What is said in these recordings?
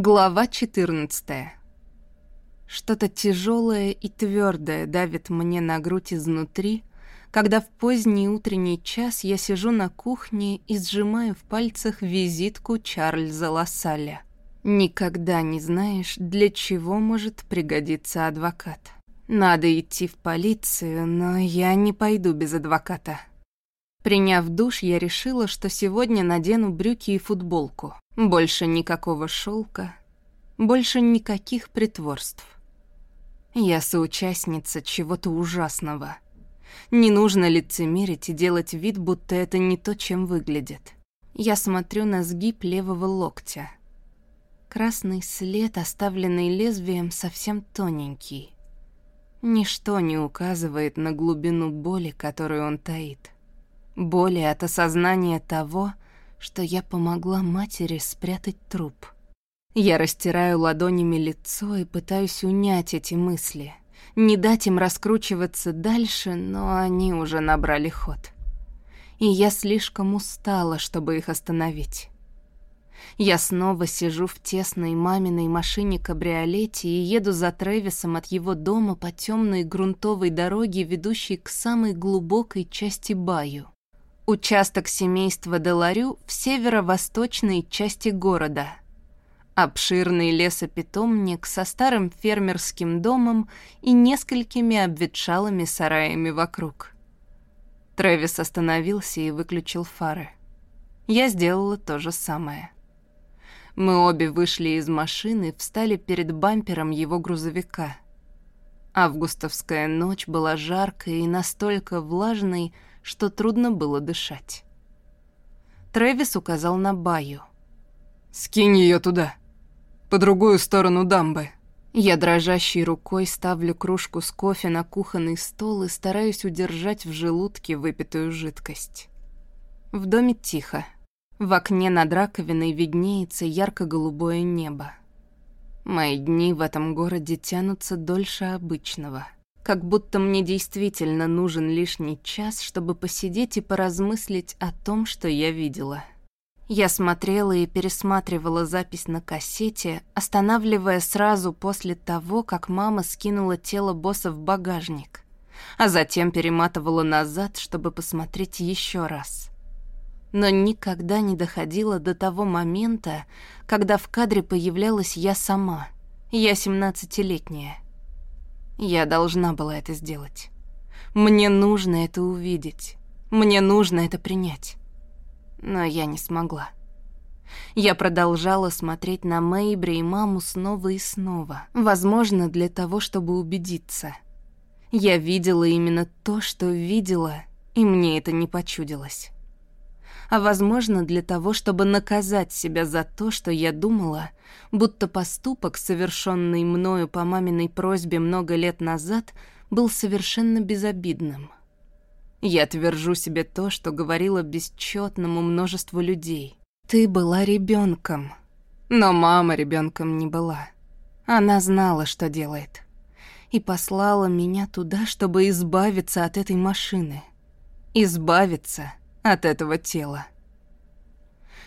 Глава 14. Что-то тяжелое и твердое давит мне на грудь изнутри, когда в поздний утренний час я сижу на кухне и сжимаю в пальцах визитку Чарльза Лассаля. Никогда не знаешь, для чего может пригодиться адвокат. Надо идти в полицию, но я не пойду без адвоката. Приняв душ, я решила, что сегодня надену брюки и футболку. Больше никакого шелка, больше никаких притворств. Я соучастница чего-то ужасного. Не нужно лицемерить и делать вид, будто это не то, чем выглядит. Я смотрю на сгиб левого локтя. Красный след, оставленный лезвием, совсем тоненький. Ничто не указывает на глубину боли, которую он таит. Боли от осознания того, что я помогла матери спрятать труп. Я растираю ладонями лицо и пытаюсь унять эти мысли, не дать им раскручиваться дальше, но они уже набрали ход. И я слишком устала, чтобы их остановить. Я снова сижу в тесной маминой машине-кабриолете и еду за Трэвисом от его дома по темной грунтовой дороге, ведущей к самой глубокой части Баю. Участок семейства Деларю в северо-восточной части города. Обширный лесопитомник со старым фермерским домом и несколькими обветшалыми сараями вокруг. Трэвис остановился и выключил фары. Я сделала то же самое. Мы обе вышли из машины, встали перед бампером его грузовика. Августовская ночь была жаркой и настолько влажной, что трудно было дышать. Трэвис указал на Баю. «Скинь ее туда, по другую сторону дамбы». Я дрожащей рукой ставлю кружку с кофе на кухонный стол и стараюсь удержать в желудке выпитую жидкость. В доме тихо. В окне над раковиной виднеется ярко-голубое небо. Мои дни в этом городе тянутся дольше обычного — как будто мне действительно нужен лишний час, чтобы посидеть и поразмыслить о том, что я видела. Я смотрела и пересматривала запись на кассете, останавливая сразу после того, как мама скинула тело босса в багажник, а затем перематывала назад, чтобы посмотреть еще раз. Но никогда не доходила до того момента, когда в кадре появлялась я сама, я семнадцатилетняя. Я должна была это сделать. Мне нужно это увидеть. Мне нужно это принять. Но я не смогла. Я продолжала смотреть на Мэйбри и маму снова и снова. Возможно, для того, чтобы убедиться. Я видела именно то, что видела, и мне это не почудилось а, возможно, для того, чтобы наказать себя за то, что я думала, будто поступок, совершенный мною по маминой просьбе много лет назад, был совершенно безобидным. Я твержу себе то, что говорила бесчетному множеству людей. Ты была ребенком, но мама ребенком не была. Она знала, что делает. И послала меня туда, чтобы избавиться от этой машины. Избавиться от этого тела.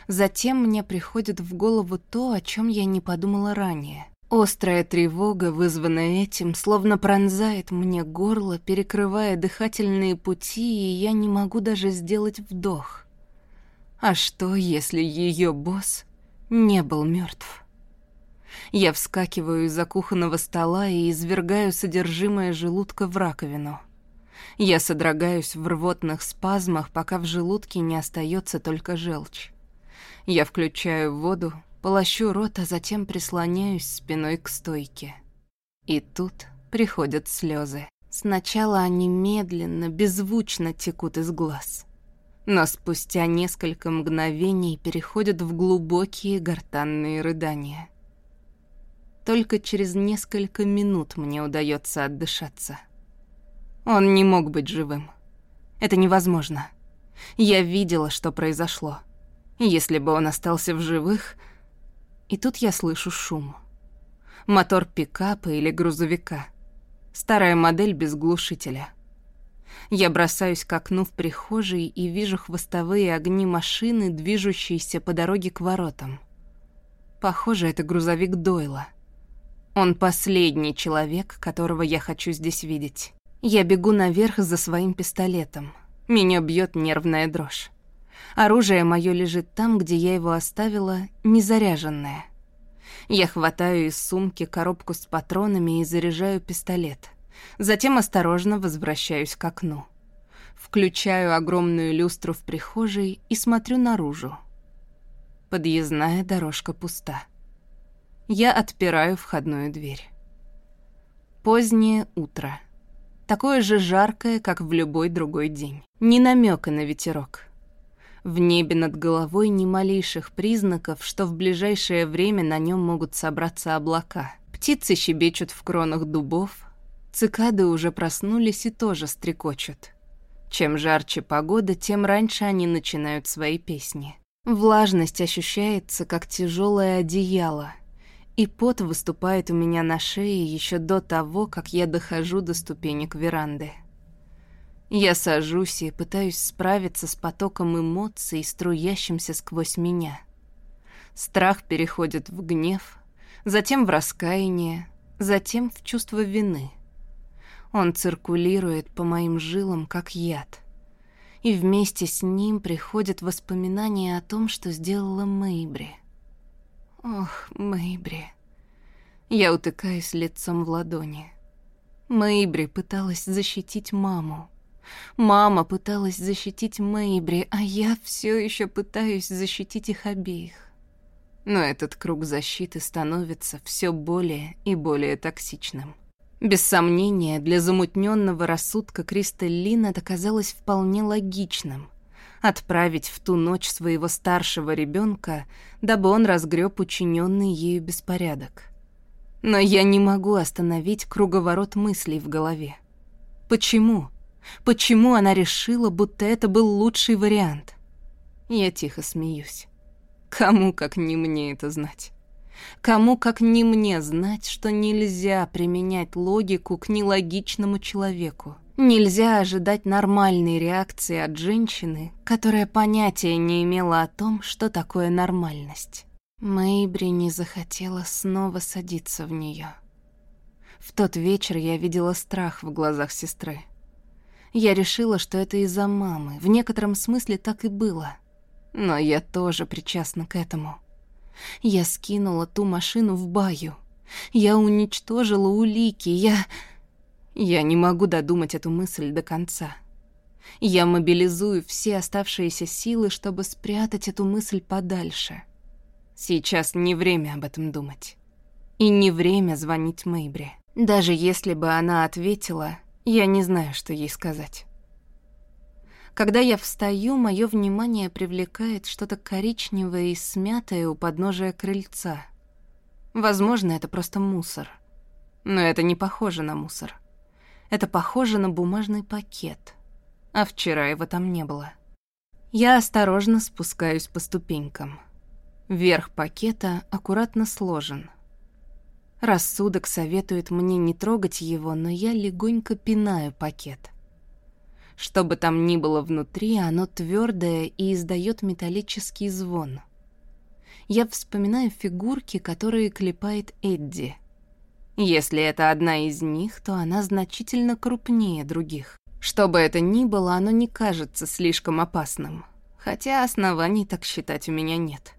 Затем мне приходит в голову то, о чем я не подумала ранее. Острая тревога, вызванная этим, словно пронзает мне горло, перекрывая дыхательные пути, и я не могу даже сделать вдох. А что, если ее босс не был мертв? Я вскакиваю из-за кухонного стола и извергаю содержимое желудка в раковину. Я содрогаюсь в рвотных спазмах, пока в желудке не остается только желчь. Я включаю воду, полощу рот, а затем прислоняюсь спиной к стойке. И тут приходят слезы. Сначала они медленно, беззвучно текут из глаз. Но спустя несколько мгновений переходят в глубокие гортанные рыдания. Только через несколько минут мне удается отдышаться. Он не мог быть живым. Это невозможно. Я видела, что произошло. Если бы он остался в живых... И тут я слышу шум. Мотор пикапа или грузовика. Старая модель без глушителя. Я бросаюсь к окну в прихожей и вижу хвостовые огни машины, движущиеся по дороге к воротам. Похоже, это грузовик Дойла. Он последний человек, которого я хочу здесь видеть. Я бегу наверх за своим пистолетом. Меня бьет нервная дрожь. Оружие мое лежит там, где я его оставила, незаряженное. Я хватаю из сумки коробку с патронами и заряжаю пистолет. Затем осторожно возвращаюсь к окну. Включаю огромную люстру в прихожей и смотрю наружу. Подъездная дорожка пуста. Я отпираю входную дверь. Позднее утро. Такое же жаркое, как в любой другой день. Ни намека на ветерок. В небе над головой ни малейших признаков, что в ближайшее время на нем могут собраться облака. Птицы щебечут в кронах дубов, цикады уже проснулись и тоже стрекочут. Чем жарче погода, тем раньше они начинают свои песни. Влажность ощущается, как тяжелое одеяло, и пот выступает у меня на шее еще до того, как я дохожу до ступенек веранды. Я сажусь и пытаюсь справиться с потоком эмоций, струящимся сквозь меня. Страх переходит в гнев, затем в раскаяние, затем в чувство вины. Он циркулирует по моим жилам, как яд. И вместе с ним приходят воспоминания о том, что сделала Мэйбри. Ох, Мэйбри. Я утыкаюсь лицом в ладони. Мэйбри пыталась защитить маму. Мама пыталась защитить Мэйбри, а я все еще пытаюсь защитить их обеих. Но этот круг защиты становится все более и более токсичным. Без сомнения, для замутненного рассудка Кристаллин это казалось вполне логичным — отправить в ту ночь своего старшего ребенка, дабы он разгреб учиненный ею беспорядок. Но я не могу остановить круговорот мыслей в голове. Почему? Почему она решила, будто это был лучший вариант? Я тихо смеюсь. Кому, как не мне, это знать? Кому, как не мне, знать, что нельзя применять логику к нелогичному человеку? Нельзя ожидать нормальной реакции от женщины, которая понятия не имела о том, что такое нормальность. Мэйбри не захотела снова садиться в нее. В тот вечер я видела страх в глазах сестры. Я решила, что это из-за мамы. В некотором смысле так и было. Но я тоже причастна к этому. Я скинула ту машину в баю. Я уничтожила улики. Я... Я не могу додумать эту мысль до конца. Я мобилизую все оставшиеся силы, чтобы спрятать эту мысль подальше. Сейчас не время об этом думать. И не время звонить Мэйбре. Даже если бы она ответила, я не знаю, что ей сказать. Когда я встаю, мое внимание привлекает что-то коричневое и смятое у подножия крыльца. Возможно, это просто мусор. Но это не похоже на мусор. Это похоже на бумажный пакет. А вчера его там не было. Я осторожно спускаюсь по ступенькам. Верх пакета аккуратно сложен — Рассудок советует мне не трогать его, но я легонько пинаю пакет. Что бы там ни было внутри, оно твердое и издает металлический звон. Я вспоминаю фигурки, которые клепает Эдди. Если это одна из них, то она значительно крупнее других. Что бы это ни было, оно не кажется слишком опасным, хотя оснований так считать у меня нет.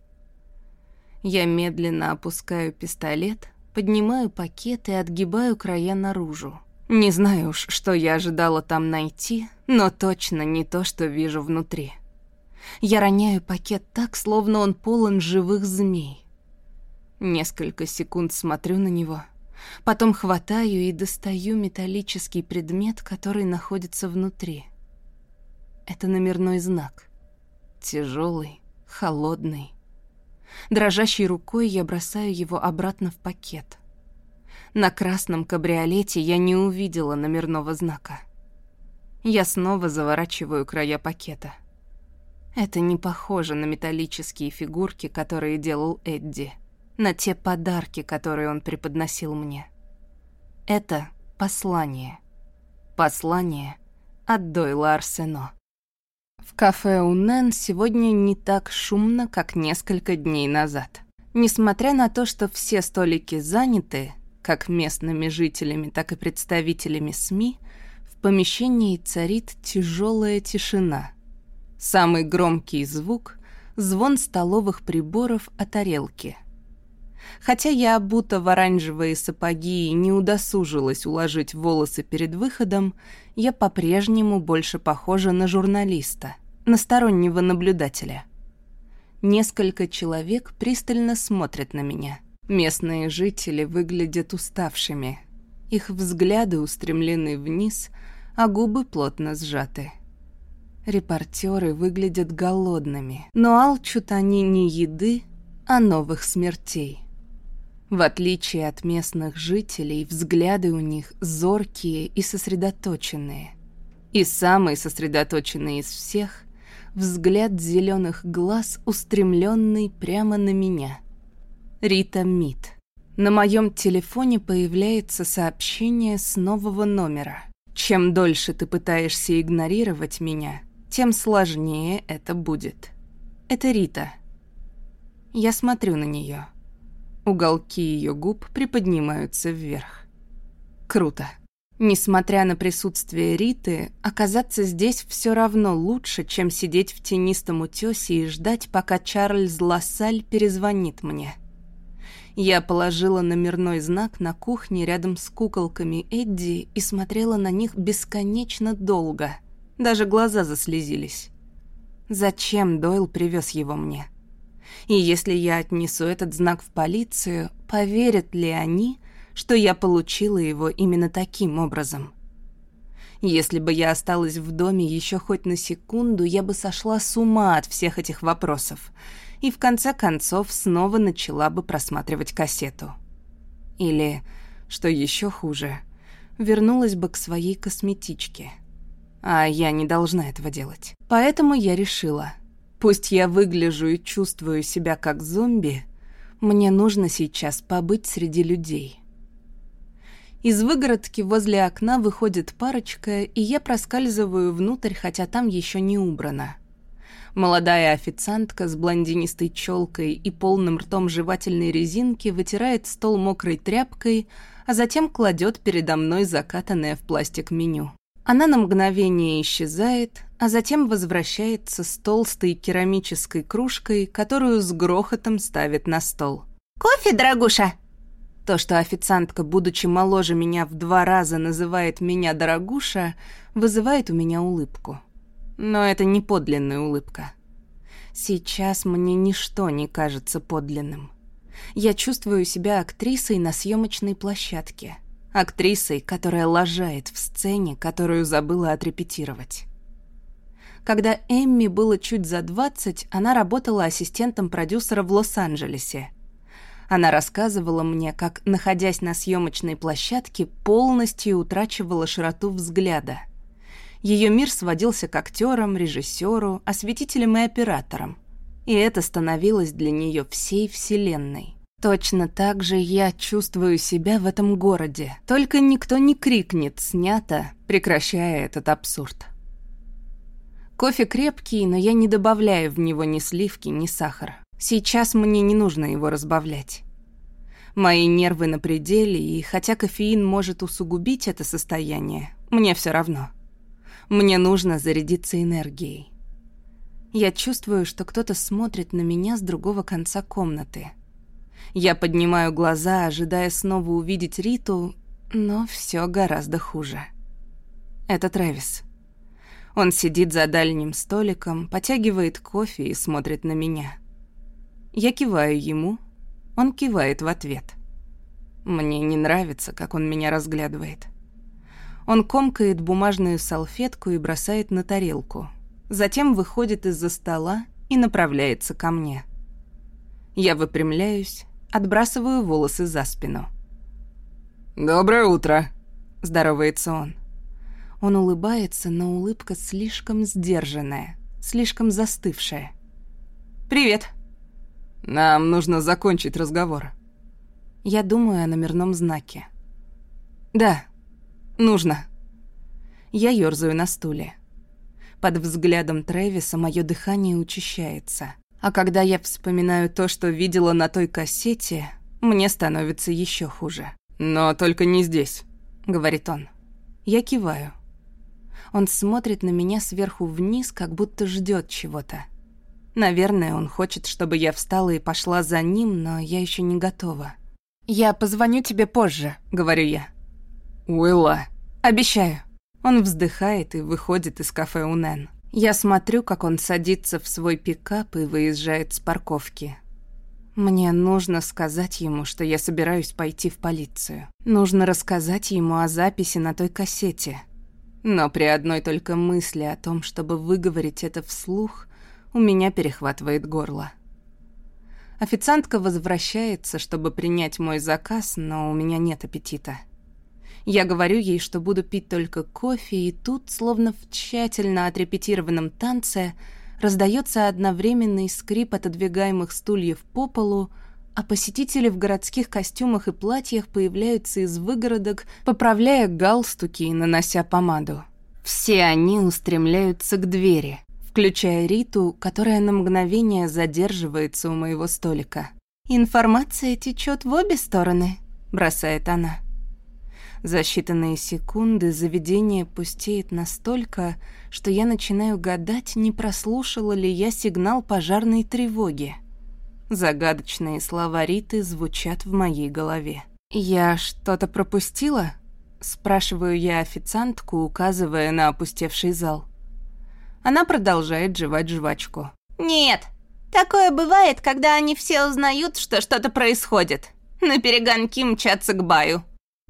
Я медленно опускаю пистолет, Поднимаю пакет и отгибаю края наружу. Не знаю уж, что я ожидала там найти, но точно не то, что вижу внутри. Я роняю пакет так, словно он полон живых змей. Несколько секунд смотрю на него, потом хватаю и достаю металлический предмет, который находится внутри. Это номерной знак. Тяжелый, холодный, Дрожащей рукой я бросаю его обратно в пакет. На красном кабриолете я не увидела номерного знака. Я снова заворачиваю края пакета. Это не похоже на металлические фигурки, которые делал Эдди, на те подарки, которые он преподносил мне. Это послание. Послание от Дойла Арсено. В кафе у Нэн сегодня не так шумно, как несколько дней назад. Несмотря на то, что все столики заняты, как местными жителями, так и представителями СМИ, в помещении царит тяжелая тишина. Самый громкий звук — звон столовых приборов о тарелке. Хотя я обута в оранжевые сапоги не удосужилась уложить волосы перед выходом, я по-прежнему больше похожа на журналиста, на стороннего наблюдателя. Несколько человек пристально смотрят на меня. Местные жители выглядят уставшими. Их взгляды устремлены вниз, а губы плотно сжаты. Репортеры выглядят голодными, но алчут они не еды, а новых смертей. В отличие от местных жителей, взгляды у них зоркие и сосредоточенные. И самый сосредоточенный из всех — взгляд зеленых глаз, устремленный прямо на меня. Рита Мид. На моем телефоне появляется сообщение с нового номера. Чем дольше ты пытаешься игнорировать меня, тем сложнее это будет. Это Рита. Я смотрю на нее. Уголки ее губ приподнимаются вверх. Круто. Несмотря на присутствие Риты, оказаться здесь все равно лучше, чем сидеть в тенистом утёсе и ждать, пока Чарльз Лассаль перезвонит мне. Я положила номерной знак на кухне рядом с куколками Эдди и смотрела на них бесконечно долго. Даже глаза заслезились. Зачем Дойл привез его мне? И если я отнесу этот знак в полицию, поверят ли они, что я получила его именно таким образом? Если бы я осталась в доме еще хоть на секунду, я бы сошла с ума от всех этих вопросов и в конце концов снова начала бы просматривать кассету. Или, что еще хуже, вернулась бы к своей косметичке. А я не должна этого делать. Поэтому я решила, Пусть я выгляжу и чувствую себя как зомби, мне нужно сейчас побыть среди людей. Из выгородки возле окна выходит парочка, и я проскальзываю внутрь, хотя там еще не убрано. Молодая официантка с блондинистой челкой и полным ртом жевательной резинки вытирает стол мокрой тряпкой, а затем кладет передо мной закатанное в пластик меню. Она на мгновение исчезает, а затем возвращается с толстой керамической кружкой, которую с грохотом ставит на стол. «Кофе, дорогуша?» То, что официантка, будучи моложе меня в два раза, называет меня дорогуша, вызывает у меня улыбку. Но это не подлинная улыбка. Сейчас мне ничто не кажется подлинным. Я чувствую себя актрисой на съемочной площадке — актрисой, которая лажает в сцене, которую забыла отрепетировать. Когда Эмми было чуть за 20, она работала ассистентом продюсера в Лос-Анджелесе. Она рассказывала мне, как, находясь на съемочной площадке, полностью утрачивала широту взгляда. Ее мир сводился к актерам, режиссеру, осветителям и операторам. И это становилось для нее всей вселенной. Точно так же я чувствую себя в этом городе. Только никто не крикнет «снято», прекращая этот абсурд. Кофе крепкий, но я не добавляю в него ни сливки, ни сахара. Сейчас мне не нужно его разбавлять. Мои нервы на пределе, и хотя кофеин может усугубить это состояние, мне все равно. Мне нужно зарядиться энергией. Я чувствую, что кто-то смотрит на меня с другого конца комнаты — я поднимаю глаза, ожидая снова увидеть Риту, но все гораздо хуже. Это Трэвис. Он сидит за дальним столиком, потягивает кофе и смотрит на меня. Я киваю ему, он кивает в ответ. Мне не нравится, как он меня разглядывает. Он комкает бумажную салфетку и бросает на тарелку. Затем выходит из-за стола и направляется ко мне. Я выпрямляюсь, Отбрасываю волосы за спину. «Доброе утро», — здоровается он. Он улыбается, но улыбка слишком сдержанная, слишком застывшая. «Привет». «Нам нужно закончить разговор». Я думаю о номерном знаке. «Да, нужно». Я ёрзаю на стуле. Под взглядом Трэвиса мое дыхание учащается. А когда я вспоминаю то, что видела на той кассете, мне становится еще хуже. «Но только не здесь», — говорит он. Я киваю. Он смотрит на меня сверху вниз, как будто ждет чего-то. Наверное, он хочет, чтобы я встала и пошла за ним, но я еще не готова. «Я позвоню тебе позже», — говорю я. «Уилла». «Обещаю». Он вздыхает и выходит из кафе Унен. Я смотрю, как он садится в свой пикап и выезжает с парковки. Мне нужно сказать ему, что я собираюсь пойти в полицию. Нужно рассказать ему о записи на той кассете. Но при одной только мысли о том, чтобы выговорить это вслух, у меня перехватывает горло. Официантка возвращается, чтобы принять мой заказ, но у меня нет аппетита. Я говорю ей, что буду пить только кофе, и тут, словно в тщательно отрепетированном танце, раздается одновременный скрип отодвигаемых стульев по полу, а посетители в городских костюмах и платьях появляются из выгородок, поправляя галстуки и нанося помаду. Все они устремляются к двери, включая Риту, которая на мгновение задерживается у моего столика. «Информация течет в обе стороны», — бросает она. За считанные секунды заведение пустеет настолько, что я начинаю гадать, не прослушала ли я сигнал пожарной тревоги. Загадочные слова Риты звучат в моей голове. «Я что-то пропустила?» — спрашиваю я официантку, указывая на опустевший зал. Она продолжает жевать жвачку. «Нет, такое бывает, когда они все узнают, что что-то происходит. На перегонки мчатся к баю».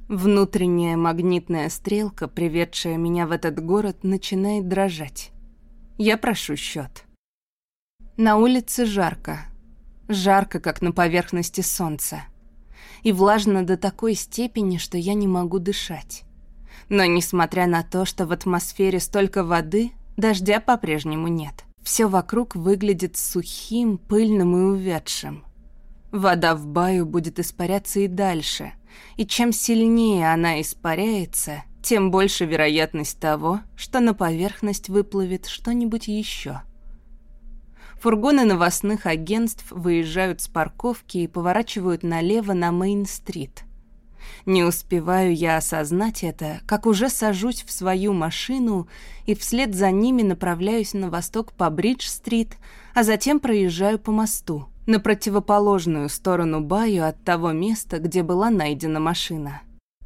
Внутренняя магнитная стрелка, приведшая меня в этот город, начинает дрожать. Я прошу счет. На улице жарко. Жарко, как на поверхности солнца. И влажно до такой степени, что я не могу дышать. Но несмотря на то, что в атмосфере столько воды, Дождя по-прежнему нет. Все вокруг выглядит сухим, пыльным и увядшим. Вода в баю будет испаряться и дальше, и чем сильнее она испаряется, тем больше вероятность того, что на поверхность выплывет что-нибудь еще. Фургоны новостных агентств выезжают с парковки и поворачивают налево на Мейн-стрит – не успеваю я осознать это, как уже сажусь в свою машину и вслед за ними направляюсь на восток по Бридж-стрит, а затем проезжаю по мосту, на противоположную сторону Баю от того места, где была найдена машина.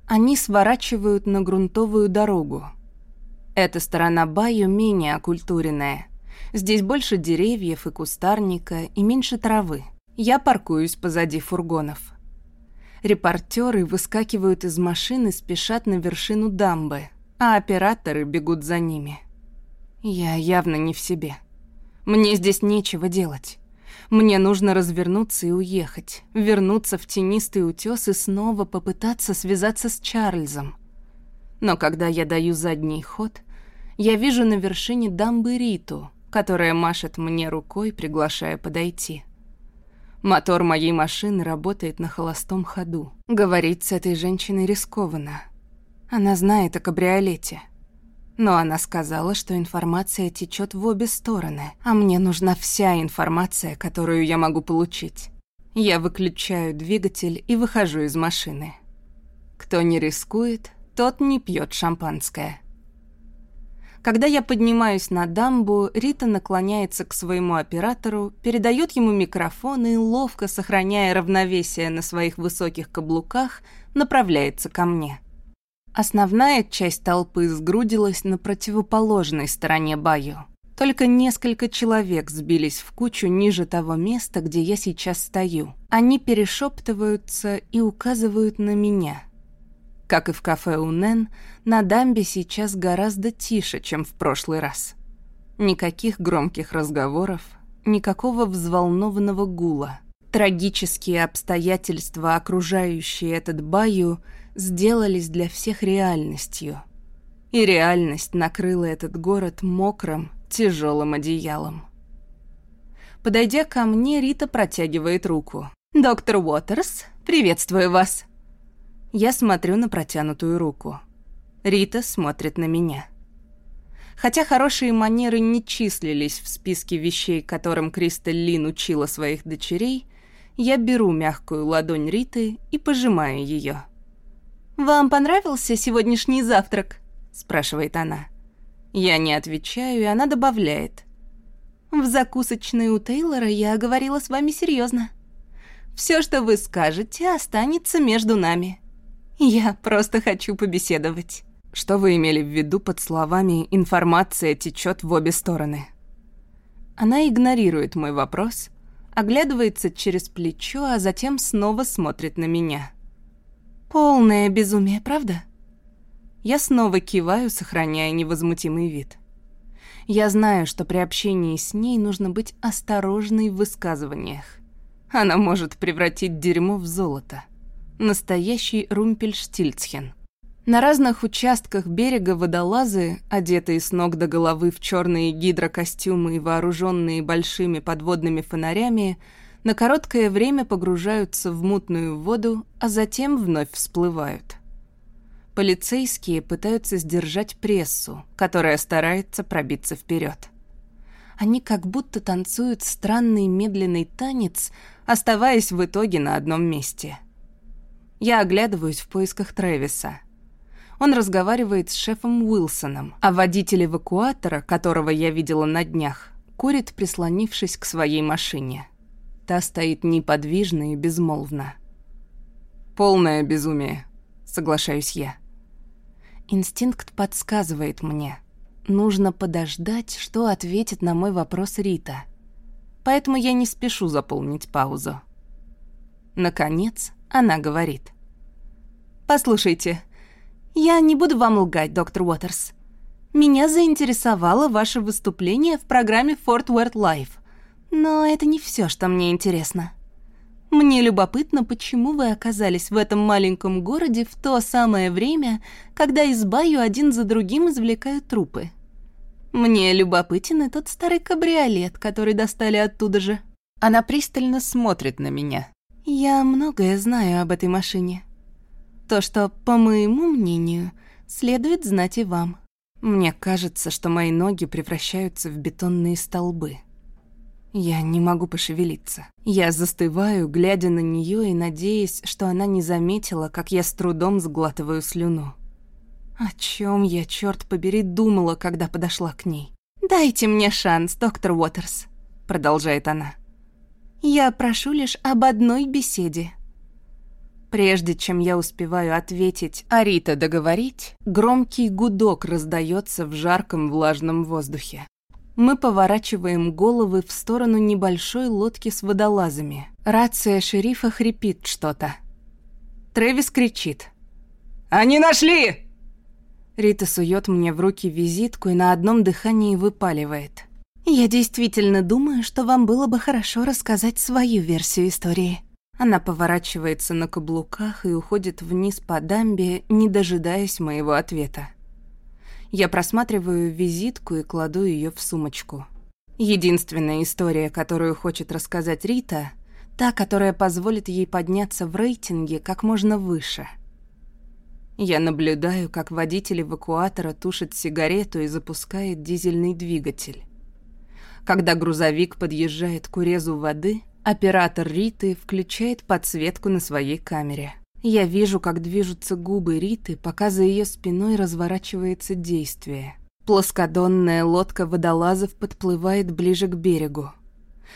Они сворачивают на грунтовую дорогу. Эта сторона Баю менее окультуренная. Здесь больше деревьев и кустарника, и меньше травы. Я паркуюсь позади фургонов. Репортеры выскакивают из машины спешат на вершину дамбы, а операторы бегут за ними. Я явно не в себе. Мне здесь нечего делать. Мне нужно развернуться и уехать, вернуться в тенистый утес и снова попытаться связаться с Чарльзом. Но когда я даю задний ход, я вижу на вершине дамбы Риту, которая машет мне рукой, приглашая подойти. Мотор моей машины работает на холостом ходу. Говорить с этой женщиной рискованно. Она знает о кабриолете. Но она сказала, что информация течет в обе стороны, а мне нужна вся информация, которую я могу получить. Я выключаю двигатель и выхожу из машины. Кто не рискует, тот не пьет шампанское. Когда я поднимаюсь на дамбу, Рита наклоняется к своему оператору, передает ему микрофон и, ловко сохраняя равновесие на своих высоких каблуках, направляется ко мне. Основная часть толпы сгрудилась на противоположной стороне баю. Только несколько человек сбились в кучу ниже того места, где я сейчас стою. Они перешептываются и указывают на меня — как и в кафе Унен, на дамбе сейчас гораздо тише, чем в прошлый раз. Никаких громких разговоров, никакого взволнованного гула. Трагические обстоятельства, окружающие этот баю, сделались для всех реальностью. И реальность накрыла этот город мокрым, тяжелым одеялом. Подойдя ко мне, Рита протягивает руку. «Доктор Уотерс, приветствую вас!» Я смотрю на протянутую руку. Рита смотрит на меня. Хотя хорошие манеры не числились в списке вещей, которым Кристаль Лин учила своих дочерей, я беру мягкую ладонь Риты и пожимаю ее. «Вам понравился сегодняшний завтрак?» – спрашивает она. Я не отвечаю, и она добавляет. «В закусочной у Тейлора я говорила с вами серьезно. Все, что вы скажете, останется между нами. Я просто хочу побеседовать». Что вы имели в виду под словами «информация течет в обе стороны»? Она игнорирует мой вопрос, оглядывается через плечо, а затем снова смотрит на меня. Полное безумие, правда? Я снова киваю, сохраняя невозмутимый вид. Я знаю, что при общении с ней нужно быть осторожной в высказываниях. Она может превратить дерьмо в золото. Настоящий Румпельштильцхен. На разных участках берега водолазы, одетые с ног до головы в черные гидрокостюмы и вооруженные большими подводными фонарями, на короткое время погружаются в мутную воду, а затем вновь всплывают. Полицейские пытаются сдержать прессу, которая старается пробиться вперед. Они как будто танцуют странный медленный танец, оставаясь в итоге на одном месте. Я оглядываюсь в поисках Трэвиса — он разговаривает с шефом Уилсоном, а водитель эвакуатора, которого я видела на днях, курит, прислонившись к своей машине. Та стоит неподвижно и безмолвно. «Полное безумие», — соглашаюсь я. Инстинкт подсказывает мне. Нужно подождать, что ответит на мой вопрос Рита. Поэтому я не спешу заполнить паузу. Наконец, она говорит. «Послушайте, я не буду вам лгать, доктор Уотерс. Меня заинтересовало ваше выступление в программе Fort Worth Live. Но это не все, что мне интересно. Мне любопытно, почему вы оказались в этом маленьком городе в то самое время, когда из баю один за другим извлекают трупы. Мне любопытен и тот старый кабриолет, который достали оттуда же. Она пристально смотрит на меня. Я многое знаю об этой машине. То, что, по моему мнению, следует знать и вам. Мне кажется, что мои ноги превращаются в бетонные столбы. Я не могу пошевелиться. Я застываю, глядя на нее и надеясь, что она не заметила, как я с трудом сглатываю слюну. О чем я, черт побери, думала, когда подошла к ней? «Дайте мне шанс, доктор Уотерс», — продолжает она. «Я прошу лишь об одной беседе. Прежде чем я успеваю ответить, а Рита договорить, громкий гудок раздается в жарком влажном воздухе. Мы поворачиваем головы в сторону небольшой лодки с водолазами. Рация шерифа хрипит что-то. Трэвис кричит. «Они нашли!» Рита сует мне в руки визитку и на одном дыхании выпаливает. «Я действительно думаю, что вам было бы хорошо рассказать свою версию истории». Она поворачивается на каблуках и уходит вниз по дамбе, не дожидаясь моего ответа. Я просматриваю визитку и кладу ее в сумочку. Единственная история, которую хочет рассказать Рита, та, которая позволит ей подняться в рейтинге как можно выше. Я наблюдаю, как водитель эвакуатора тушит сигарету и запускает дизельный двигатель. Когда грузовик подъезжает к урезу воды — Оператор Риты включает подсветку на своей камере. Я вижу, как движутся губы Риты, пока за ее спиной разворачивается действие. Плоскодонная лодка водолазов подплывает ближе к берегу.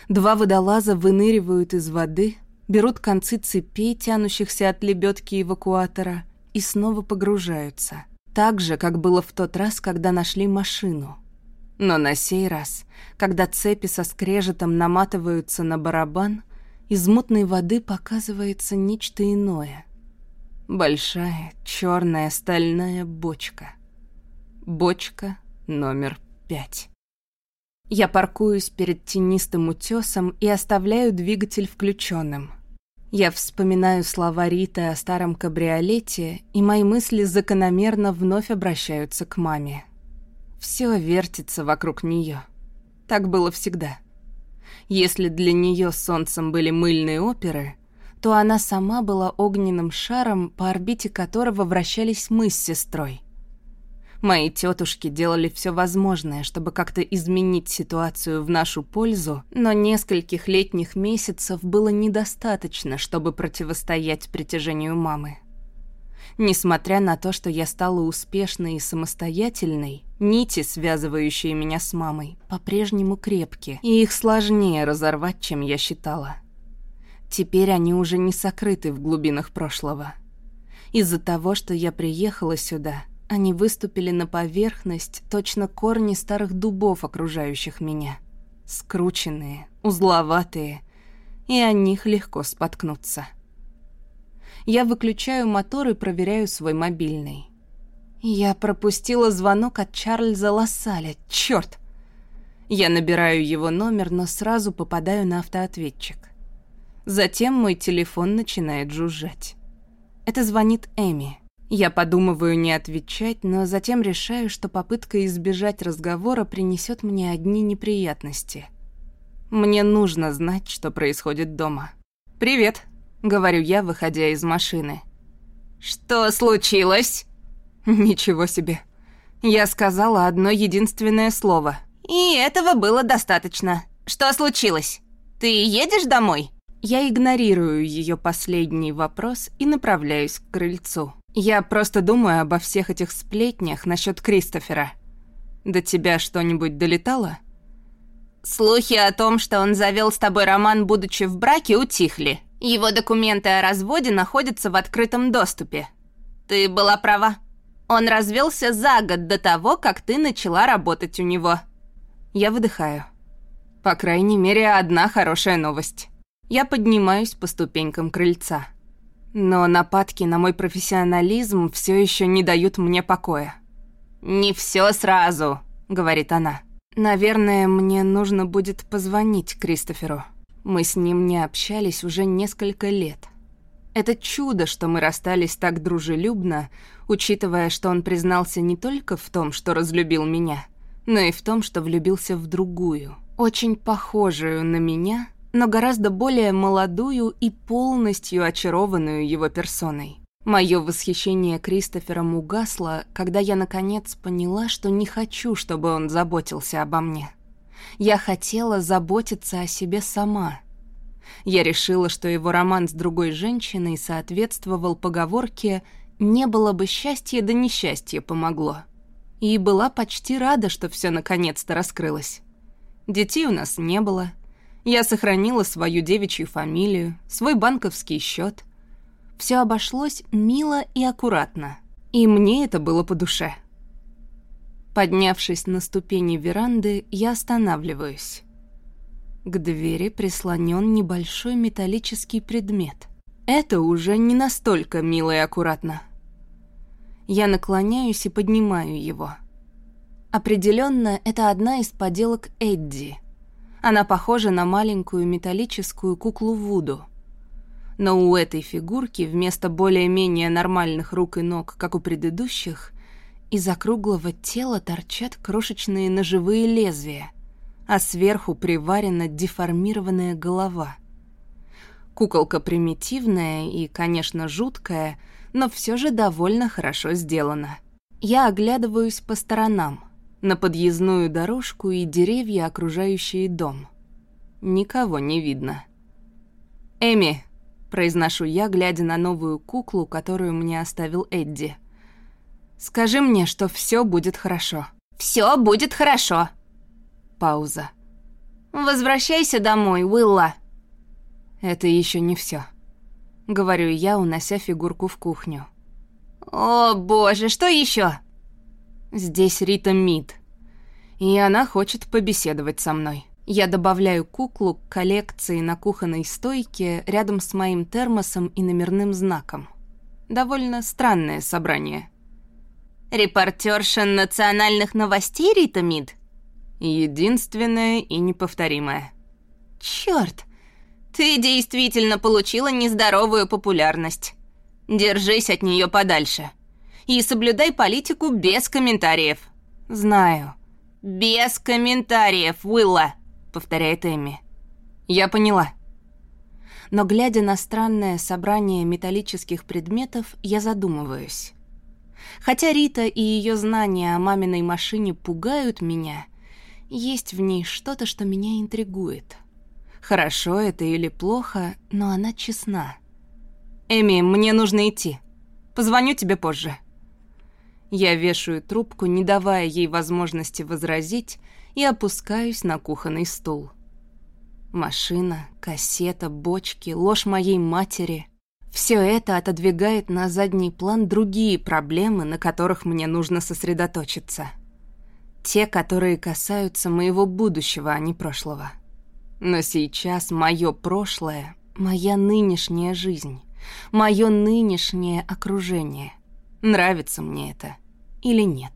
Два водолаза выныривают из воды, берут концы цепей, тянущихся от лебедки эвакуатора, и снова погружаются. Так же, как было в тот раз, когда нашли машину. Но на сей раз, когда цепи со скрежетом наматываются на барабан, из мутной воды показывается нечто иное. Большая черная стальная бочка. Бочка номер пять. Я паркуюсь перед тенистым утесом и оставляю двигатель включенным. Я вспоминаю слова Риты о старом кабриолете, и мои мысли закономерно вновь обращаются к маме. Все вертится вокруг нее. Так было всегда. Если для нее солнцем были мыльные оперы, то она сама была огненным шаром, по орбите которого вращались мы с сестрой. Мои тетушки делали все возможное, чтобы как-то изменить ситуацию в нашу пользу, но нескольких летних месяцев было недостаточно, чтобы противостоять притяжению мамы. Несмотря на то, что я стала успешной и самостоятельной, нити, связывающие меня с мамой, по-прежнему крепки, и их сложнее разорвать, чем я считала. Теперь они уже не сокрыты в глубинах прошлого. Из-за того, что я приехала сюда, они выступили на поверхность, точно корни старых дубов, окружающих меня. Скрученные, узловатые, и о них легко споткнуться. Я выключаю мотор и проверяю свой мобильный. Я пропустила звонок от Чарльза Лассаля, чёрт! Я набираю его номер, но сразу попадаю на автоответчик. Затем мой телефон начинает жужжать. Это звонит Эми. Я подумываю не отвечать, но затем решаю, что попытка избежать разговора принесет мне одни неприятности. Мне нужно знать, что происходит дома. «Привет», — говорю я, выходя из машины. «Что случилось?» «Ничего себе. Я сказала одно единственное слово». «И этого было достаточно. Что случилось? Ты едешь домой?» Я игнорирую ее последний вопрос и направляюсь к крыльцу. Я просто думаю обо всех этих сплетнях насчет Кристофера. До тебя что-нибудь долетало? Слухи о том, что он завел с тобой роман, будучи в браке, утихли. Его документы о разводе находятся в открытом доступе. Ты была права. Он развелся за год до того, как ты начала работать у него. Я выдыхаю. По крайней мере, одна хорошая новость. Я поднимаюсь по ступенькам крыльца. Но нападки на мой профессионализм все еще не дают мне покоя. «Не все сразу», — говорит она. «Наверное, мне нужно будет позвонить Кристоферу. Мы с ним не общались уже несколько лет. Это чудо, что мы расстались так дружелюбно, учитывая, что он признался не только в том, что разлюбил меня, но и в том, что влюбился в другую, очень похожую на меня, но гораздо более молодую и полностью очарованную его персоной. Мое восхищение Кристофером угасло, когда я наконец поняла, что не хочу, чтобы он заботился обо мне. Я хотела заботиться о себе сама. Я решила, что его роман с другой женщиной соответствовал поговорке «не было бы счастья, да несчастье помогло». И была почти рада, что все наконец-то раскрылось. Детей у нас не было — я сохранила свою девичью фамилию, свой банковский счет. Все обошлось мило и аккуратно. И мне это было по душе. Поднявшись на ступени веранды, я останавливаюсь. К двери прислонен небольшой металлический предмет. Это уже не настолько мило и аккуратно. Я наклоняюсь и поднимаю его. Определенно, это одна из поделок Эдди — она похожа на маленькую металлическую куклу Вуду. Но у этой фигурки вместо более-менее нормальных рук и ног, как у предыдущих, из округлого тела торчат крошечные ножевые лезвия, а сверху приварена деформированная голова. Куколка примитивная и, конечно, жуткая, но все же довольно хорошо сделана. Я оглядываюсь по сторонам — на подъездную дорожку и деревья, окружающие дом. Никого не видно. «Эми», — произношу я, глядя на новую куклу, которую мне оставил Эдди. «Скажи мне, что все будет хорошо». Все будет хорошо». Пауза. «Возвращайся домой, Уилла». «Это еще не все, говорю я, унося фигурку в кухню. «О, боже, что еще? Здесь Рита Мид. И она хочет побеседовать со мной. Я добавляю куклу к коллекции на кухонной стойке рядом с моим термосом и номерным знаком. Довольно странное собрание. Репортерша национальных новостей Рита Мид? Единственное и неповторимое. Черт, ты действительно получила нездоровую популярность. Держись от нее подальше и соблюдай политику без комментариев». «Знаю». «Без комментариев, Уилла», — повторяет Эми. «Я поняла». Но, глядя на странное собрание металлических предметов, я задумываюсь. Хотя Рита и ее знания о маминой машине пугают меня, есть в ней что-то, что меня интригует. Хорошо это или плохо, но она честна. «Эми, мне нужно идти. Позвоню тебе позже». Я вешаю трубку, не давая ей возможности возразить, и опускаюсь на кухонный стул. Машина, кассета, бочки, ложь моей матери — все это отодвигает на задний план другие проблемы, на которых мне нужно сосредоточиться. Те, которые касаются моего будущего, а не прошлого. Но сейчас мое прошлое — моя нынешняя жизнь, мое нынешнее окружение. Нравится мне это или нет?